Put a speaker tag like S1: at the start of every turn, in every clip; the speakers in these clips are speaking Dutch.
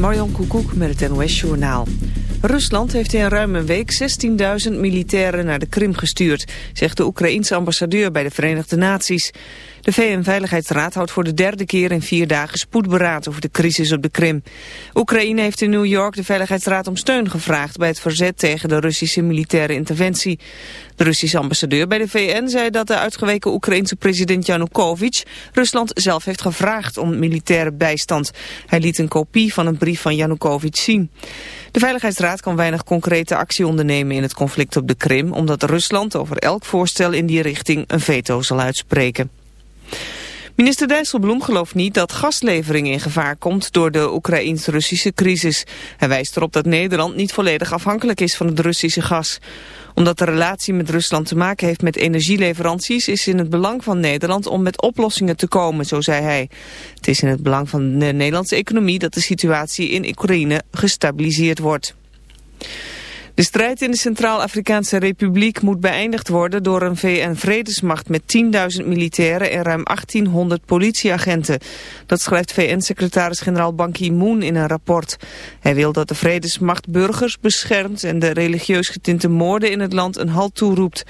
S1: Marion Koekoek met het NOS-journaal. Rusland heeft in ruim een week 16.000 militairen naar de Krim gestuurd, zegt de Oekraïense ambassadeur bij de Verenigde Naties. De VN-veiligheidsraad houdt voor de derde keer in vier dagen spoedberaad over de crisis op de Krim. Oekraïne heeft in New York de Veiligheidsraad om steun gevraagd bij het verzet tegen de Russische militaire interventie. De Russische ambassadeur bij de VN zei dat de uitgeweken Oekraïense president Yanukovych Rusland zelf heeft gevraagd om militaire bijstand. Hij liet een kopie van een brief van Yanukovych zien. De Veiligheidsraad kan weinig concrete actie ondernemen in het conflict op de Krim, omdat Rusland over elk voorstel in die richting een veto zal uitspreken. Minister Dijsselbloem gelooft niet dat gaslevering in gevaar komt door de Oekraïns-Russische crisis. Hij wijst erop dat Nederland niet volledig afhankelijk is van het Russische gas. Omdat de relatie met Rusland te maken heeft met energieleveranties... is in het belang van Nederland om met oplossingen te komen, zo zei hij. Het is in het belang van de Nederlandse economie dat de situatie in Oekraïne gestabiliseerd wordt. De strijd in de Centraal-Afrikaanse Republiek moet beëindigd worden door een VN-vredesmacht met 10.000 militairen en ruim 1800 politieagenten. Dat schrijft VN-secretaris-generaal Ban Ki-moon in een rapport. Hij wil dat de vredesmacht burgers beschermt en de religieus getinte moorden in het land een halt toeroept.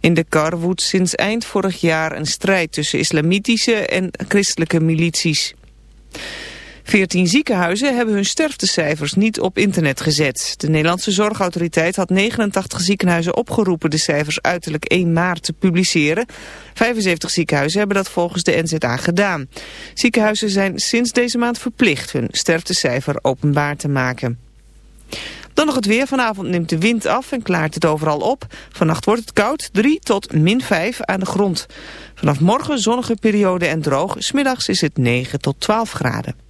S1: In de kar woedt sinds eind vorig jaar een strijd tussen islamitische en christelijke milities. Veertien ziekenhuizen hebben hun sterftecijfers niet op internet gezet. De Nederlandse Zorgautoriteit had 89 ziekenhuizen opgeroepen de cijfers uiterlijk 1 maart te publiceren. 75 ziekenhuizen hebben dat volgens de NZA gedaan. Ziekenhuizen zijn sinds deze maand verplicht hun sterftecijfer openbaar te maken. Dan nog het weer. Vanavond neemt de wind af en klaart het overal op. Vannacht wordt het koud, 3 tot min 5 aan de grond. Vanaf morgen zonnige periode en droog. Smiddags is het 9 tot 12 graden.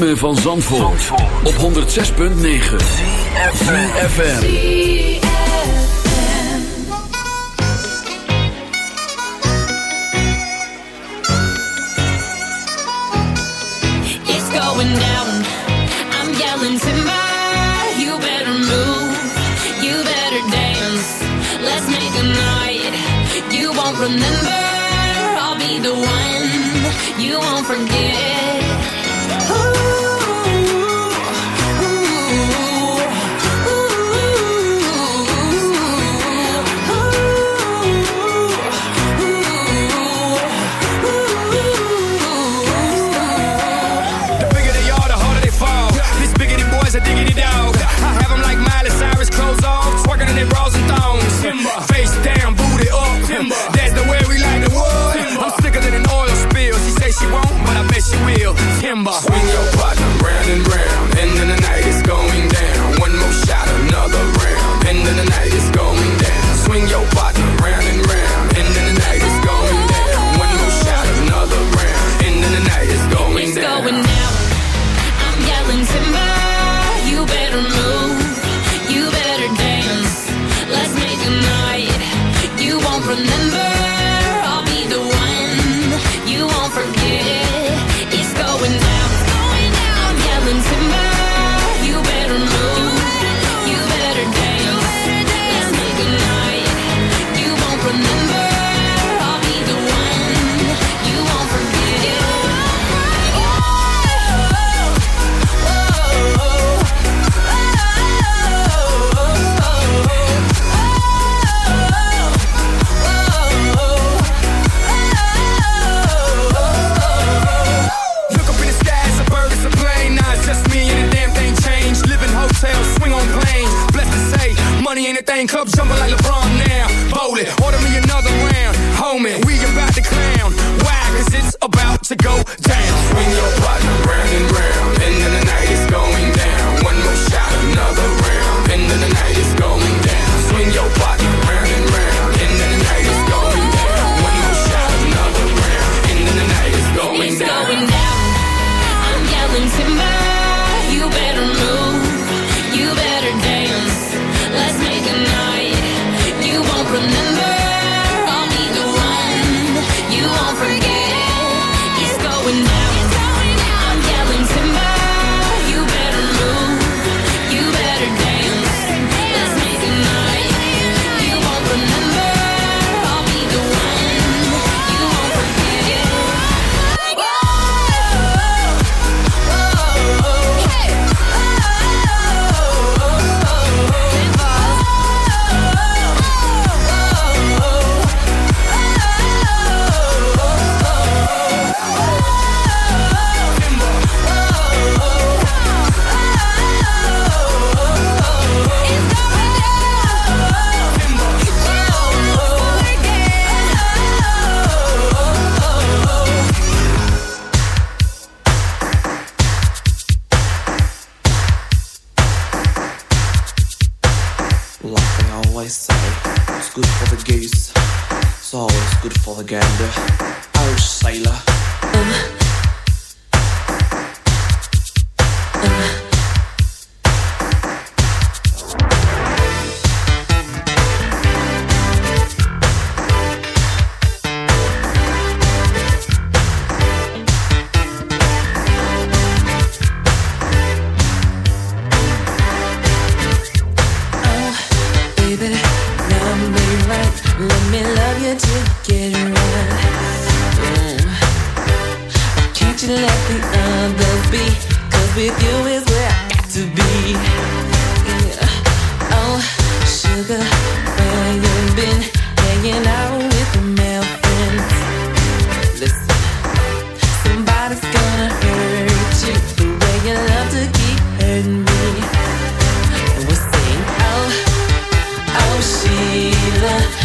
S2: Ritme van Zandvoort, op 106.9 CFFM
S3: It's going down, I'm yelling timber You better move, you better dance. Let's make a night, you won't remember. I'll be the one, you won't forget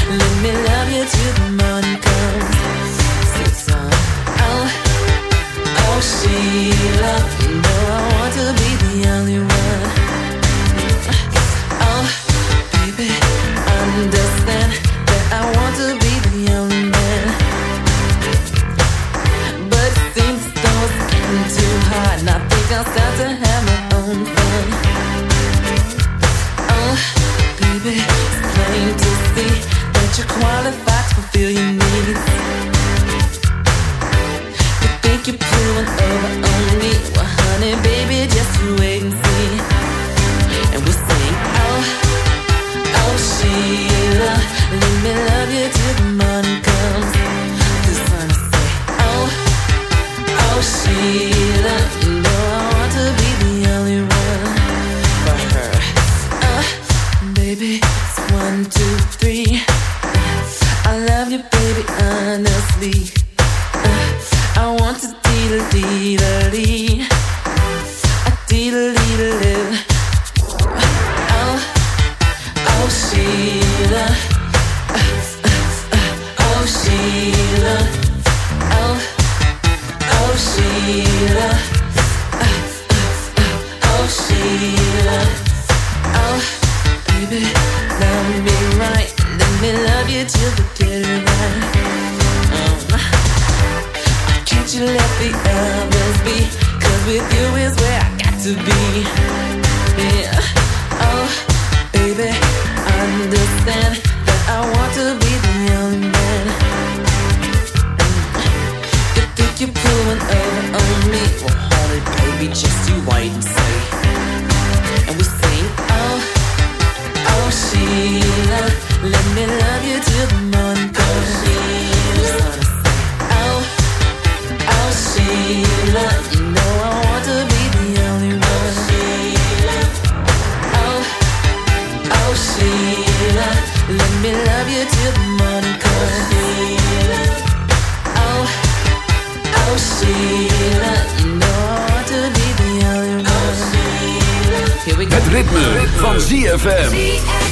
S4: Let me love just you wait and see. And we sing, oh, oh Sheila, let me love you till the moon comes. Oh, Sheila. oh, oh Sheila, you know van ZFM.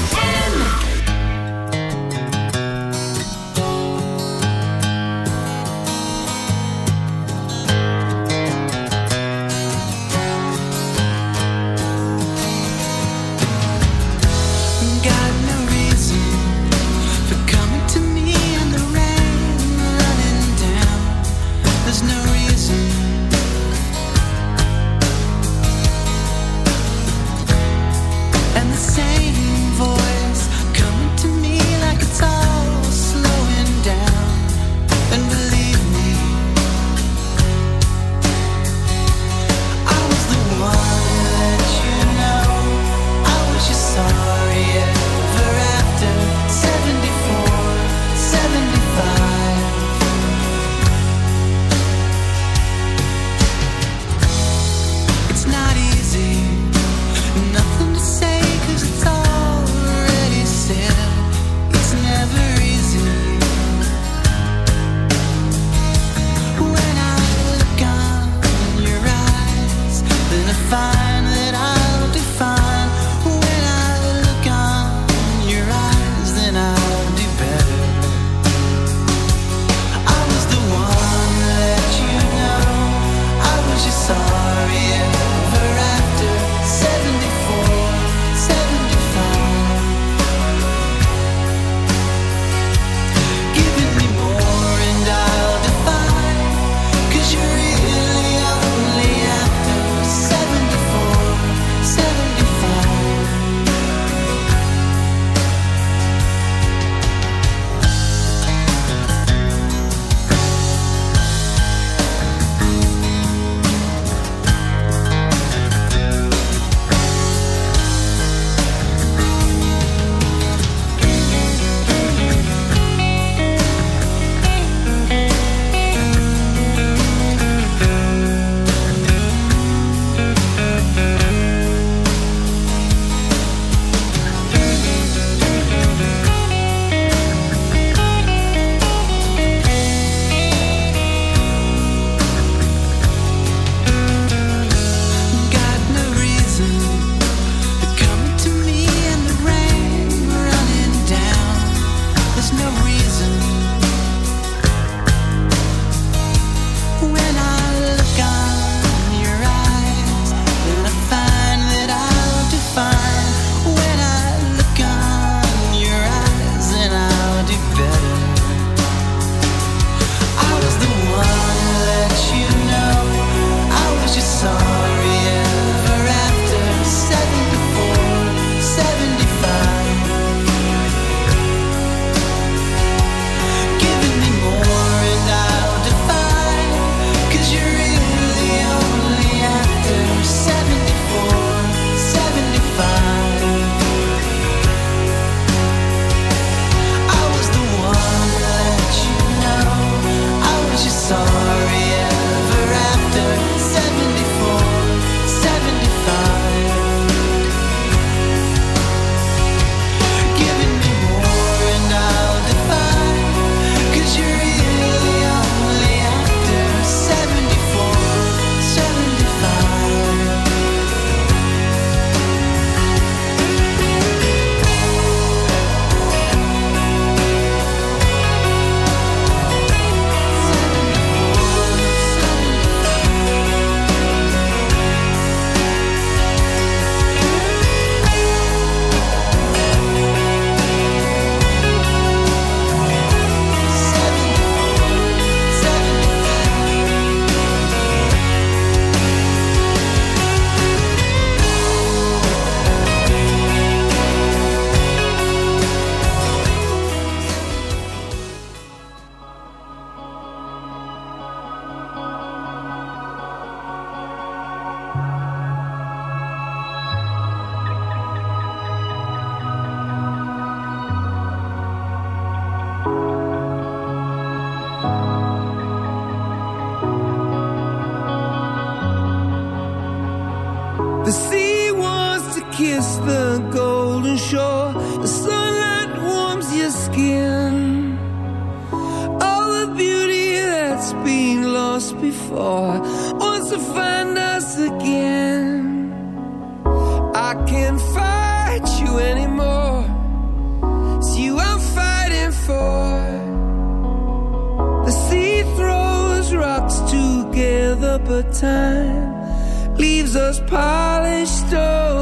S5: Time leaves us polished stones.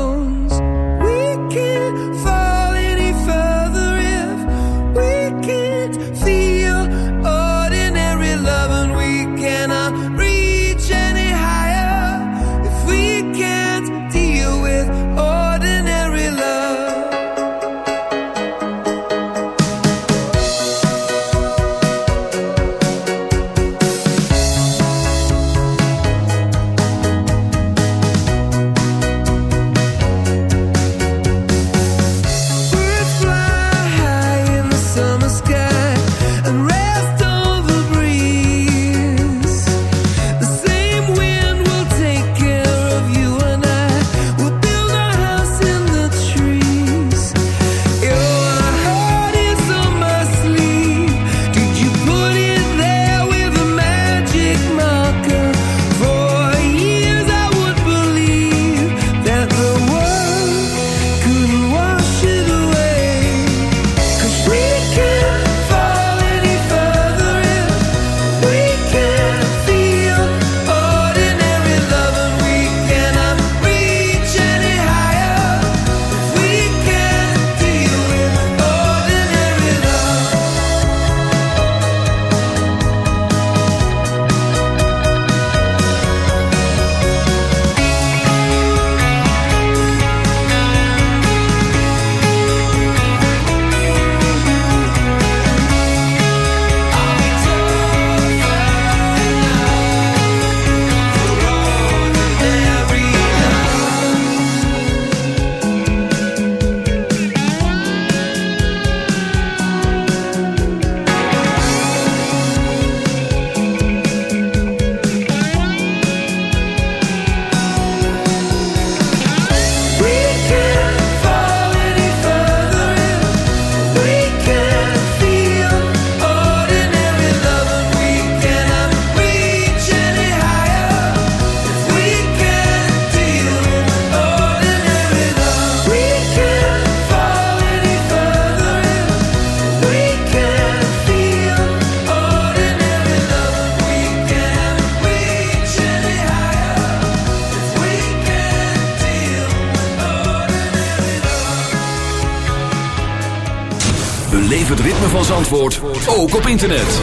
S5: Ook op internet.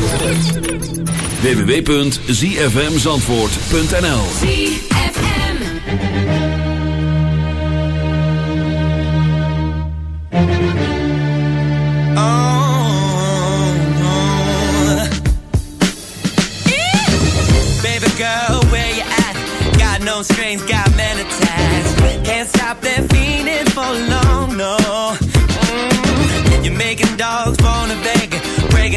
S5: www.zfmzandvoort.nl
S3: ZFM.
S6: Baby girl, where you at? Got no strings, got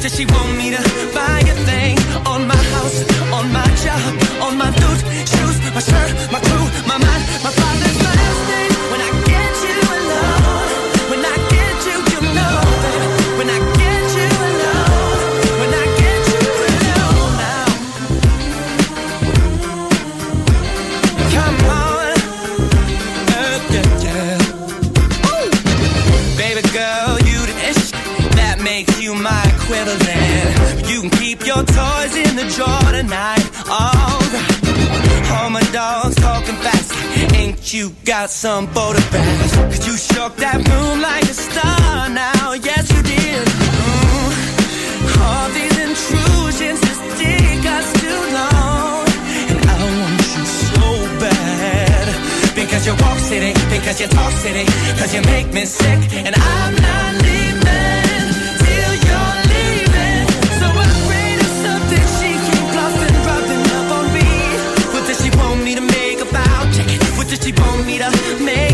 S6: Does she want me to buy a thing on my house, on my job, on my dude, shoes, my shirt, my crew, drawer tonight. Alright. All my dogs talking fast. Ain't you got some photographs? Cause you shook that room like a star now. Yes, you did. Mm. All these intrusions just take us too long. And I want you so bad. Because you walk city, because you talk city, because you make me sick. And I'm not leaving mira, me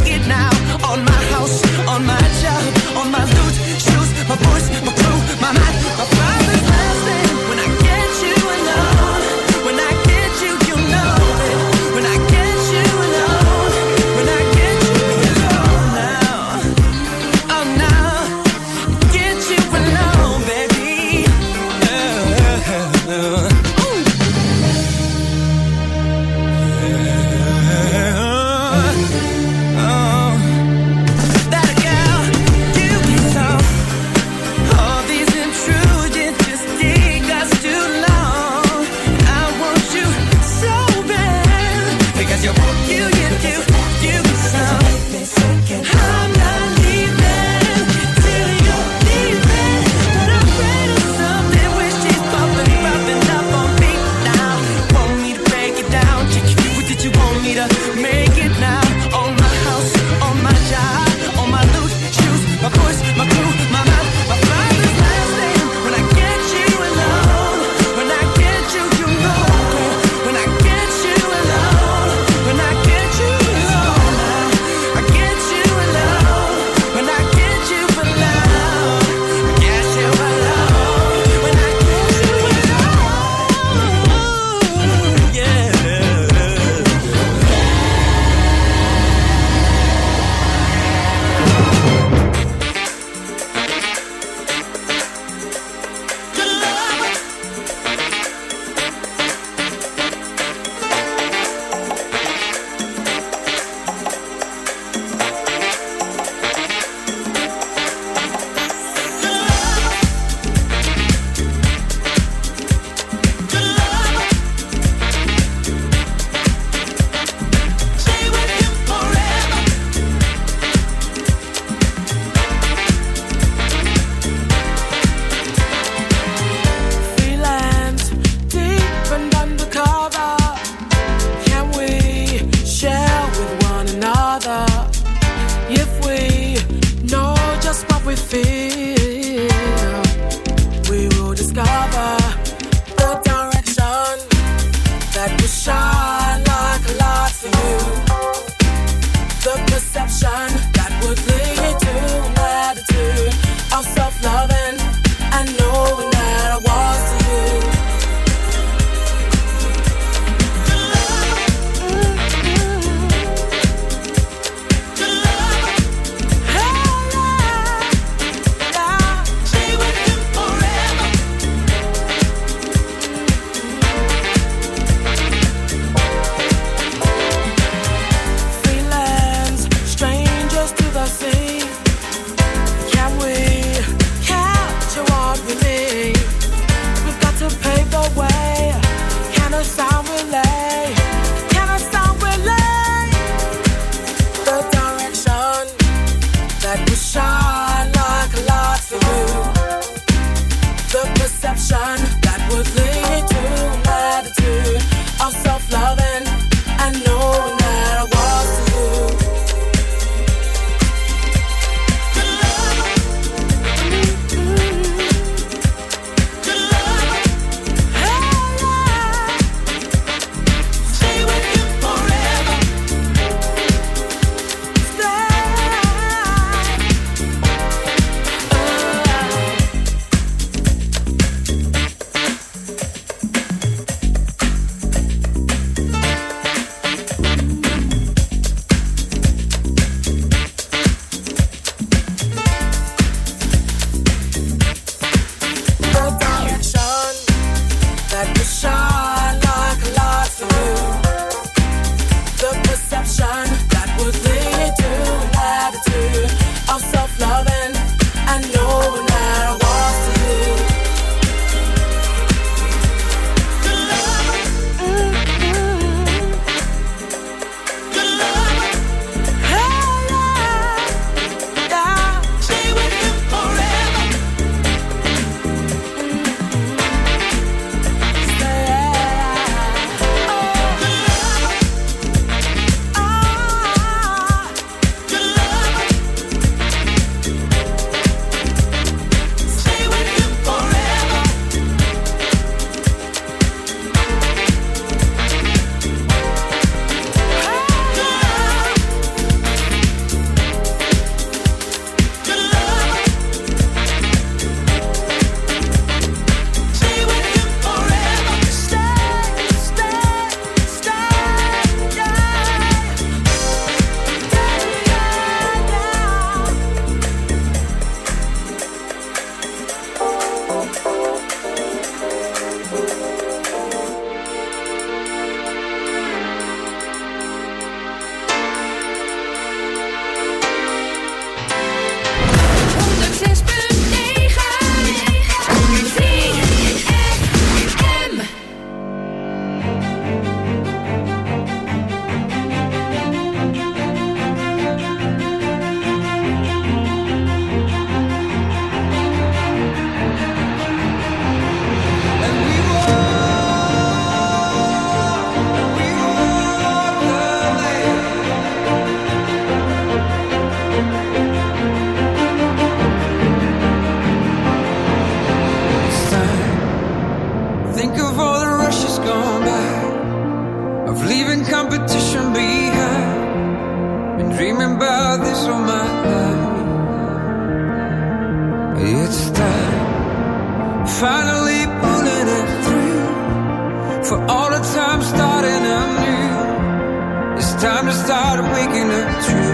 S5: finally pulling it through. For all the time starting anew, it's time to start waking up true.